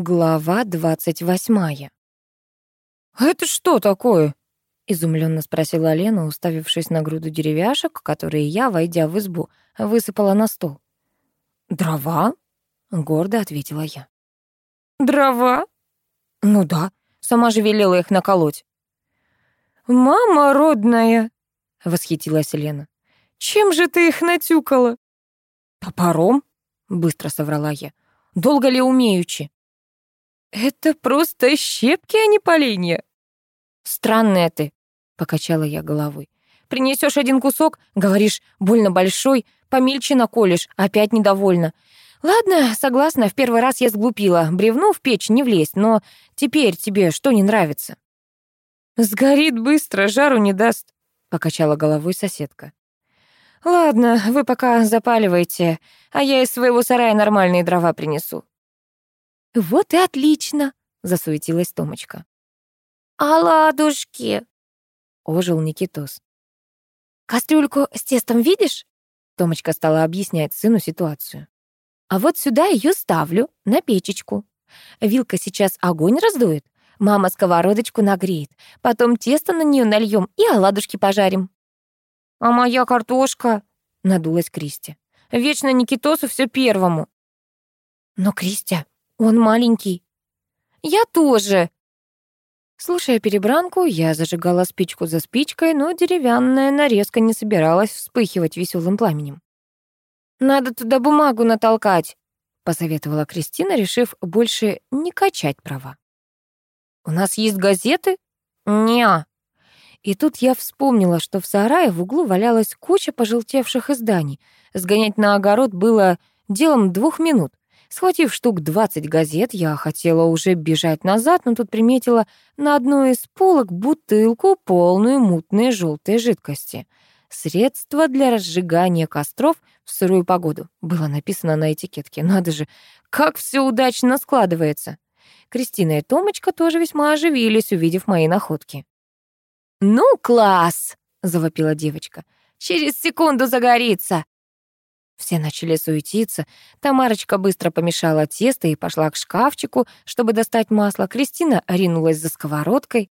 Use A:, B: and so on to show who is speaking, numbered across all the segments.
A: Глава двадцать восьмая. «Это что такое?» — изумленно спросила Лена, уставившись на груду деревяшек, которые я, войдя в избу, высыпала на стол. «Дрова?» — гордо ответила я.
B: «Дрова?»
A: «Ну да, сама же велела их наколоть».
B: «Мама родная!» — восхитилась Лена. «Чем же ты их натюкала?»
A: «Топором?» — быстро соврала я. «Долго ли умеючи?»
B: «Это просто щепки, а не поленья».
A: «Странная ты», — покачала я головой. Принесешь один кусок, говоришь, больно большой, помельче наколешь, опять недовольна. Ладно, согласна, в первый раз я сглупила, бревну в печь не влезть, но теперь тебе что не нравится?»
B: «Сгорит быстро, жару не даст», — покачала головой соседка. «Ладно, вы пока запаливайте, а я из своего сарая нормальные дрова принесу».
A: «Вот и отлично!» — засуетилась Томочка.
C: «А ладушки?»
A: — ожил Никитос.
C: «Кастрюльку с тестом видишь?»
A: Томочка стала объяснять сыну ситуацию. «А вот сюда ее ставлю, на печечку. Вилка сейчас огонь раздует, мама сковородочку нагреет, потом тесто на нее нальем и оладушки пожарим».
B: «А моя картошка?» — надулась Кристи. «Вечно Никитосу все первому».
A: «Но, Кристи, он маленький».
B: «Я тоже».
A: Слушая перебранку, я зажигала спичку за спичкой, но деревянная нарезка не собиралась вспыхивать веселым пламенем.
B: «Надо туда бумагу натолкать», —
A: посоветовала Кристина, решив больше не качать права.
B: «У нас есть газеты?»
A: «Не-а». И тут я вспомнила, что в сарае в углу валялась куча пожелтевших изданий. Сгонять на огород было делом двух минут. Схватив штук 20 газет, я хотела уже бежать назад, но тут приметила на одной из полок бутылку, полную мутной желтой жидкости. «Средство для разжигания костров в сырую погоду» было написано на этикетке. Надо же, как все удачно складывается. Кристина и Томочка тоже весьма оживились, увидев мои находки.
B: «Ну, класс!» — завопила девочка.
C: «Через секунду загорится!»
A: Все начали суетиться. Тамарочка быстро помешала тесто и пошла к шкафчику, чтобы достать масло. Кристина ринулась за сковородкой.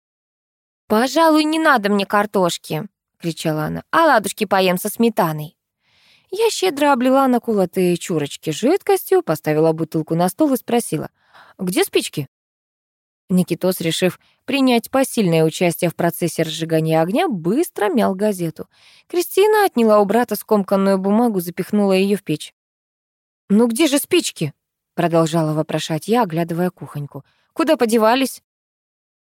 C: «Пожалуй, не надо мне картошки!» — кричала она. «А ладушки поем со сметаной!»
A: Я щедро облила наколотые чурочки жидкостью, поставила бутылку на стол и спросила. «Где спички?» Никитос, решив принять посильное участие в процессе разжигания огня, быстро мял газету. Кристина отняла у брата скомканную бумагу, запихнула ее в печь. «Ну где же спички?» — продолжала вопрошать я, оглядывая кухоньку. «Куда подевались?»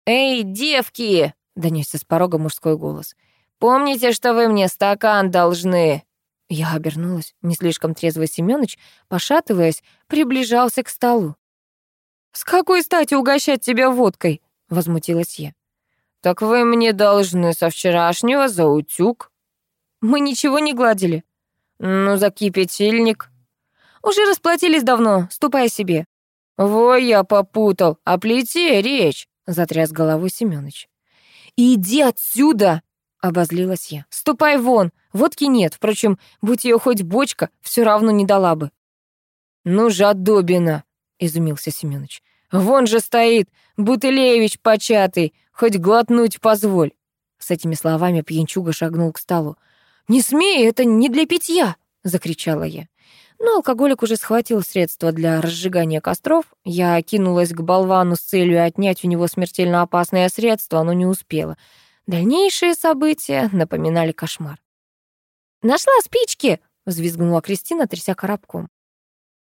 B: «Эй, девки!» — донесся с порога мужской голос. «Помните, что вы мне стакан должны?»
A: Я обернулась. Не слишком трезвый Семёныч, пошатываясь, приближался к столу.
B: «С какой стати угощать тебя водкой?» — возмутилась я. «Так вы мне должны со вчерашнего за утюг».
A: «Мы ничего не гладили».
B: «Ну, за кипятильник».
A: «Уже расплатились давно, ступай себе».
B: «Во, я попутал, о плите речь», — затряс головой Семёныч.
A: «Иди отсюда!» — обозлилась я. «Ступай вон! Водки нет, впрочем, будь ее хоть бочка, все равно не дала бы».
B: «Ну, жадобина!» — изумился Семёныч. «Вон же стоит, Бутылевич початый, хоть глотнуть позволь».
A: С этими словами пьянчуга шагнул к столу. «Не смей, это не для питья!» — закричала я. Но алкоголик уже схватил средства для разжигания костров. Я кинулась к болвану с целью отнять у него смертельно опасное средство, но не успела. Дальнейшие события напоминали кошмар.
C: «Нашла спички!»
A: — взвизгнула Кристина, тряся коробком.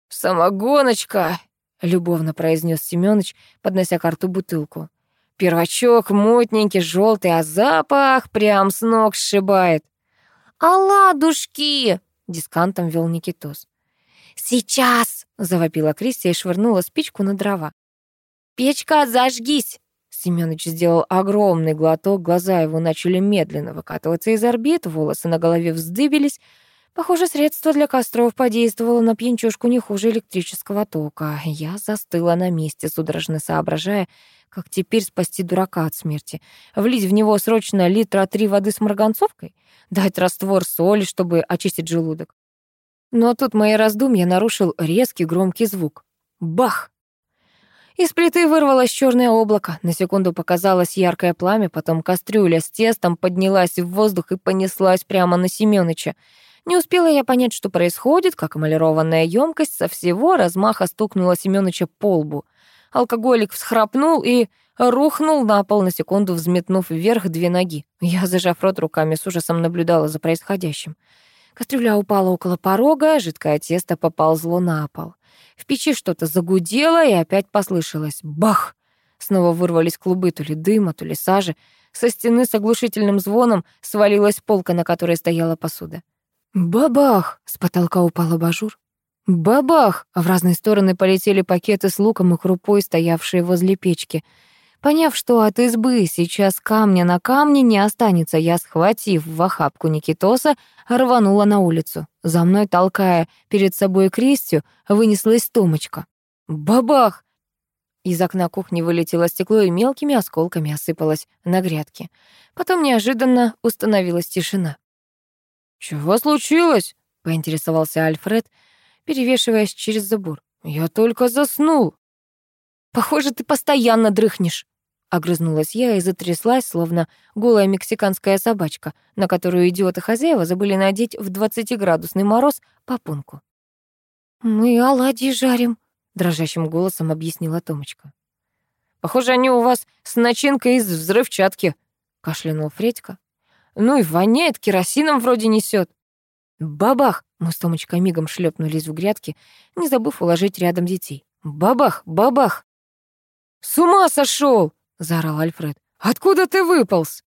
B: «Самогоночка!» — любовно произнес Семёныч, поднося карту бутылку. «Первачок мутненький, желтый, а запах прям с ног сшибает».
C: «А ладушки!»
A: — дискантом вел Никитос.
C: «Сейчас!»
A: — завопила Кристия и швырнула спичку на дрова.
C: «Печка, зажгись!»
A: Семёныч сделал огромный глоток, глаза его начали медленно выкатываться из орбит, волосы на голове вздыбились, Похоже, средство для костров подействовало на пьянчушку не хуже электрического тока. Я застыла на месте, судорожно соображая, как теперь спасти дурака от смерти. Влить в него срочно литра три воды с марганцовкой? Дать раствор соли, чтобы очистить желудок? Но тут мои раздумья нарушил резкий громкий звук. Бах! Из плиты вырвалось черное облако, на секунду показалось яркое пламя, потом кастрюля с тестом поднялась в воздух и понеслась прямо на Семёныча. Не успела я понять, что происходит, как эмалированная емкость со всего размаха стукнула Семёныча по лбу. Алкоголик всхрапнул и рухнул на пол на секунду, взметнув вверх две ноги. Я, зажав рот руками, с ужасом наблюдала за происходящим. Кастрюля упала около порога, жидкое тесто поползло на пол. В печи что-то загудело, и опять послышалось «бах!». Снова вырвались клубы то ли дыма, то ли сажи. Со стены с оглушительным звоном свалилась полка, на которой стояла посуда. Бабах! С потолка упал абажур. Бабах! В разные стороны полетели пакеты с луком и крупой, стоявшие возле печки. Поняв, что от избы сейчас камня на камне не останется, я, схватив в охапку Никитоса, рванула на улицу. За мной, толкая перед собой Кристью, вынеслась Томочка. Бабах! Из окна кухни вылетело стекло и мелкими осколками осыпалось на грядки. Потом неожиданно установилась тишина. «Чего случилось?» — поинтересовался Альфред, перевешиваясь через забор. «Я только заснул». «Похоже, ты постоянно дрыхнешь», Огрызнулась я и затряслась, словно голая мексиканская собачка, на которую идиоты-хозяева забыли надеть в двадцатиградусный мороз попонку. «Мы оладьи жарим», — дрожащим голосом объяснила Томочка. «Похоже, они у вас с начинкой из взрывчатки», — кашлянул Фредька. «Ну и воняет, керосином вроде несет. «Бабах!» — мы с Томочкой мигом шлепнулись в грядки, не забыв уложить рядом детей. «Бабах! Бабах!» «С ума сошел! заорал Альфред. «Откуда ты выполз?»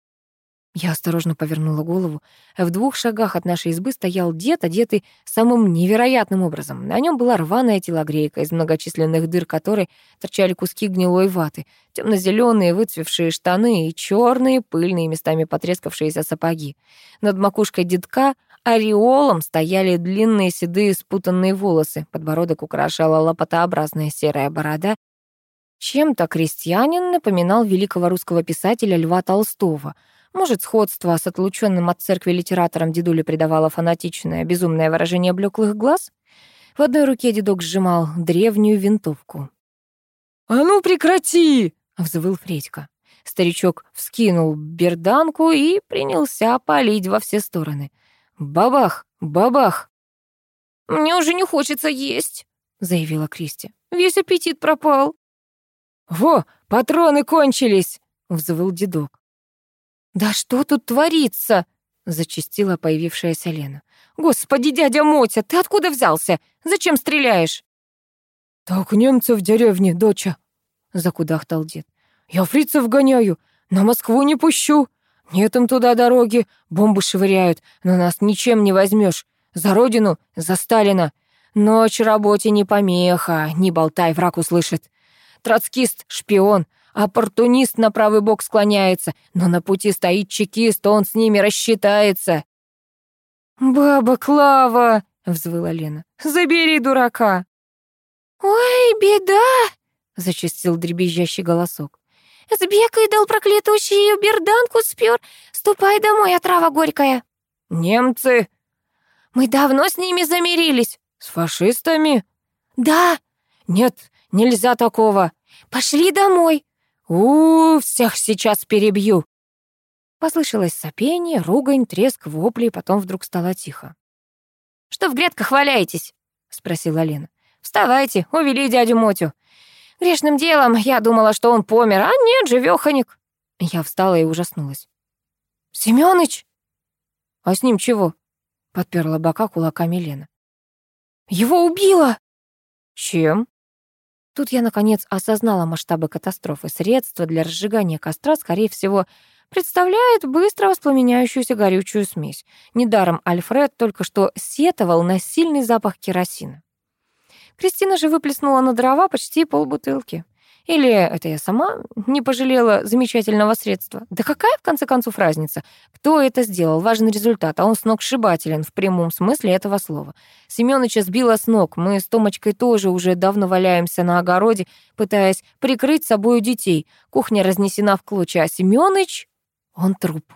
A: Я осторожно повернула голову. В двух шагах от нашей избы стоял дед, одетый самым невероятным образом. На нем была рваная телогрейка, из многочисленных дыр которой торчали куски гнилой ваты, темно-зеленые выцвевшие штаны и черные, пыльные, местами потрескавшиеся сапоги. Над макушкой дедка ореолом стояли длинные седые спутанные волосы, подбородок украшала лопатообразная серая борода, чем-то крестьянин напоминал великого русского писателя Льва Толстого. Может, сходство с отлученным от церкви литератором дедуле придавало фанатичное, безумное выражение блеклых глаз? В одной руке дедок сжимал древнюю винтовку. «А ну прекрати!» — взвыл Фредька. Старичок вскинул берданку и принялся палить во все стороны. «Бабах! Бабах!»
C: «Мне уже не хочется есть», — заявила Кристи.
A: «Весь аппетит пропал». «Во, патроны кончились!» — взвыл дедок. «Да что тут творится?» — зачастила появившаяся Лена. «Господи, дядя Мотя, ты откуда взялся? Зачем стреляешь?» «Так немцы в деревне, доча», — закудахтал дед. «Я фрицев гоняю, на Москву не пущу. Нет им туда дороги, бомбы швыряют, но нас ничем не возьмешь. За родину, за Сталина. Ночь работе не помеха, не болтай, враг услышит. Троцкист — шпион, оппортунист на правый бок склоняется, но на пути стоит чекист, он с ними рассчитается. «Баба Клава!» — взвыла Лена. «Забери дурака!»
C: «Ой, беда!»
A: — зачастил дребезжащий голосок.
C: «Сбегай, дал проклятущий, берданку спер. Ступай домой, отрава горькая».
A: «Немцы!»
C: «Мы давно с ними замирились».
A: «С фашистами?»
C: «Да».
A: «Нет, Нельзя такого.
C: Пошли домой.
A: У, всех сейчас перебью. Послышалось сопение, ругань, треск, вопли, и потом вдруг стало тихо.
C: «Что в грядках валяетесь?» — спросила Лена.
A: «Вставайте, увели дядю Мотю».
C: «Грешным делом я думала, что он помер, а нет, живёхоник».
A: Я встала и ужаснулась.
C: «Семёныч!»
A: «А с ним чего?» — подперла бока кулаками Лена.
C: «Его убило!»
A: «Чем?» Тут я, наконец, осознала масштабы катастрофы. Средства для разжигания костра, скорее всего, представляет быстро воспламеняющуюся горючую смесь. Недаром Альфред только что сетовал на сильный запах керосина. Кристина же выплеснула на дрова почти полбутылки. Или это я сама не пожалела замечательного средства? Да какая, в конце концов, разница? Кто это сделал? Важен результат, а он сногсшибателен в прямом смысле этого слова. Семёныча сбила с ног. Мы с Томочкой тоже уже давно валяемся на огороде, пытаясь прикрыть собою детей. Кухня разнесена в клочья, а Семёныч... Он труп.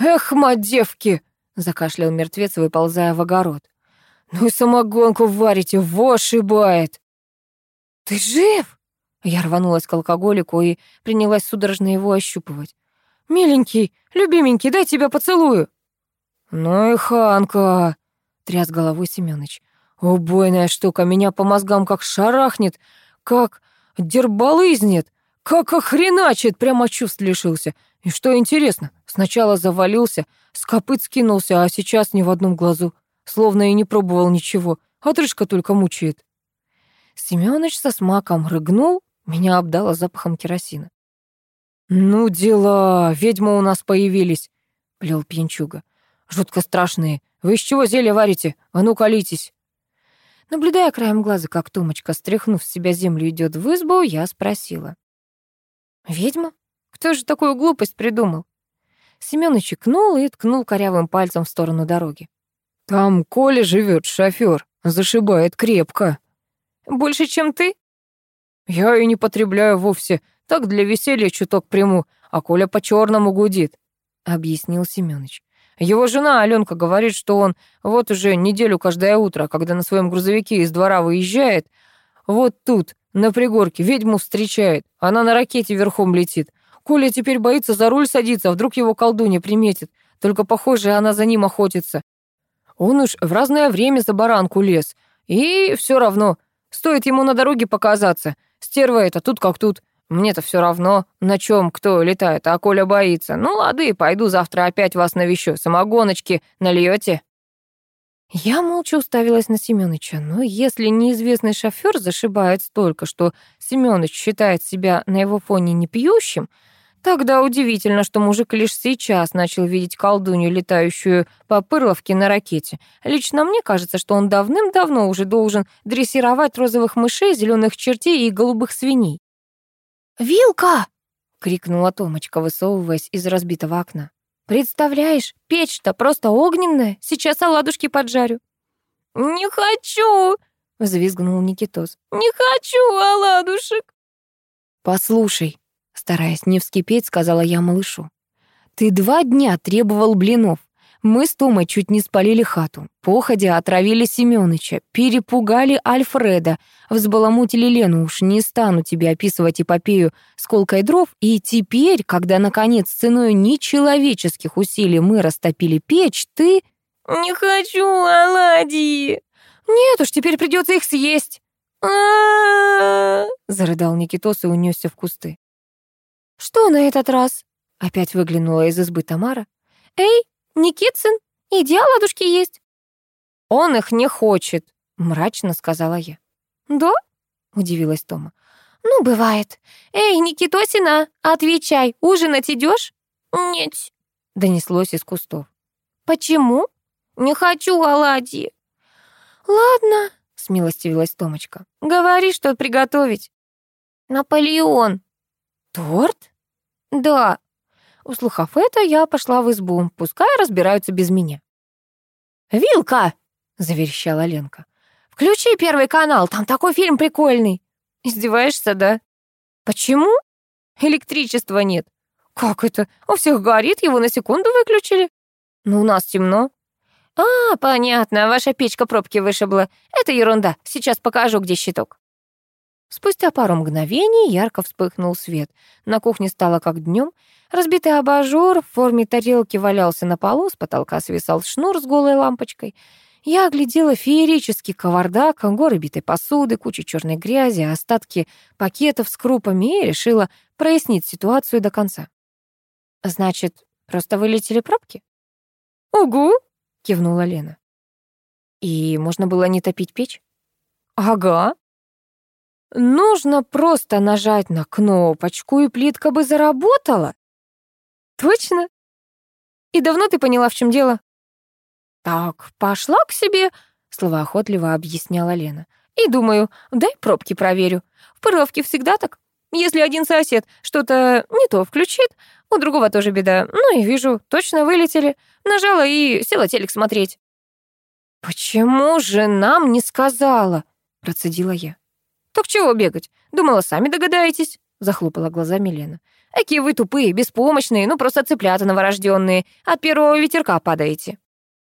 A: «Эх, мать девки!» — закашлял мертвец, выползая в огород. «Ну и самогонку варите, во ошибает!»
C: «Ты жив?»
A: Я рванулась к алкоголику и принялась судорожно его ощупывать. «Миленький, любименький, дай тебя поцелую!» «Ну и ханка!» — тряс головой Семёныч. «Убойная штука, меня по мозгам как шарахнет, как дербалызнет, как охреначит, прямо чувств лишился. И что интересно, сначала завалился, с копыт скинулся, а сейчас ни в одном глазу, словно и не пробовал ничего, отрыжка только мучает». Семёныч со смаком рыгнул, меня обдало запахом керосина. «Ну дела, ведьмы у нас появились», — плел пьянчуга. «Жутко страшные. Вы из чего зелье варите? А ну, колитесь!» Наблюдая краем глаза, как Томочка, стряхнув с себя землю, идет в избу, я спросила. «Ведьма? Кто же такую глупость придумал?» Семёныч икнул и ткнул корявым пальцем в сторону дороги. «Там Коля живет, шофер, зашибает крепко». «Больше, чем ты?» «Я и не потребляю вовсе. Так для веселья чуток приму, а Коля по-черному гудит», — объяснил Семёныч. «Его жена Аленка говорит, что он вот уже неделю каждое утро, когда на своем грузовике из двора выезжает, вот тут, на пригорке, ведьму встречает. Она на ракете верхом летит. Коля теперь боится за руль садиться, вдруг его колдунья приметит. Только, похоже, она за ним охотится. Он уж в разное время за баранку лез. И все равно, стоит ему на дороге показаться — Стерва это тут как тут. Мне-то все равно, на чем кто летает, а Коля боится. Ну, лады, пойду завтра опять вас навещу. Самогоночки нальете. Я молча уставилась на Семёныча, но если неизвестный шофёр зашибает столько, что Семёныч считает себя на его фоне непьющим, Тогда удивительно, что мужик лишь сейчас начал видеть колдунью, летающую по пырловке на ракете. Лично мне кажется, что он давным-давно уже должен дрессировать розовых мышей, зеленых чертей и голубых свиней.
C: «Вилка!»
A: — крикнула Томочка, высовываясь из разбитого окна. «Представляешь, печь-то просто огненная. Сейчас оладушки поджарю».
C: «Не хочу!» — взвизгнул Никитос. «Не хочу оладушек!»
A: «Послушай», Стараясь не вскипеть, сказала я малышу. «Ты два дня требовал блинов. Мы с Томой чуть не спалили хату. Походя отравили Семёныча, перепугали Альфреда, взбаламутили Лену. Уж не стану тебе описывать эпопею с колкой дров. И теперь, когда, наконец, ценой нечеловеческих усилий мы растопили печь, ты...»
C: «Не хочу оладьи!»
A: «Нет уж, теперь придется их съесть!» зарыдал Никитос и унесся в кусты.
C: «Что на этот раз?»
A: — опять выглянула из избы Тамара.
C: «Эй, Никитсын, иди оладушки есть».
A: «Он их не хочет», — мрачно сказала я.
C: «Да?»
A: — удивилась Тома.
C: «Ну, бывает. Эй, Никитосина, отвечай, ужинать идешь?
A: «Нет», — донеслось из кустов.
C: «Почему?» «Не хочу оладьи».
A: «Ладно», — смилостивилась Томочка.
C: «Говори, что приготовить».
A: «Наполеон», «Торт?»
C: «Да».
A: Услыхав это, я пошла в избу. Пускай разбираются без меня.
C: «Вилка!»
A: — заверещала Ленка.
C: «Включи первый канал, там такой фильм прикольный».
A: «Издеваешься, да?»
C: «Почему?»
A: «Электричества нет».
C: «Как это? У всех горит, его на секунду выключили».
A: «Ну, у нас темно».
C: «А, понятно, ваша печка пробки вышибла. Это ерунда, сейчас покажу, где щиток».
A: Спустя пару мгновений ярко вспыхнул свет. На кухне стало как днем. Разбитый абажур в форме тарелки валялся на полу, с потолка свисал шнур с голой лампочкой. Я оглядела феерический кавардак, горы битой посуды, кучу черной грязи, остатки пакетов с крупами и решила прояснить ситуацию до конца. «Значит, просто вылетели пробки?»
C: «Угу», —
A: кивнула Лена. «И можно было не топить печь?»
C: «Ага»,
A: Нужно просто нажать на кнопочку, и плитка бы заработала.
C: Точно? И давно ты поняла, в чем дело?
A: Так, пошла к себе, словоохотливо объясняла Лена.
C: И думаю, дай пробки проверю. В пыровке всегда так. Если один сосед что-то не то включит, у другого тоже беда. Ну и вижу, точно вылетели. Нажала и села телек смотреть.
A: «Почему же нам не сказала?» — процедила я.
C: «Так чего бегать? Думала, сами догадаетесь», — захлопала глазами Лена. «Какие вы тупые, беспомощные, ну просто цыплята новорожденные. От первого ветерка падаете».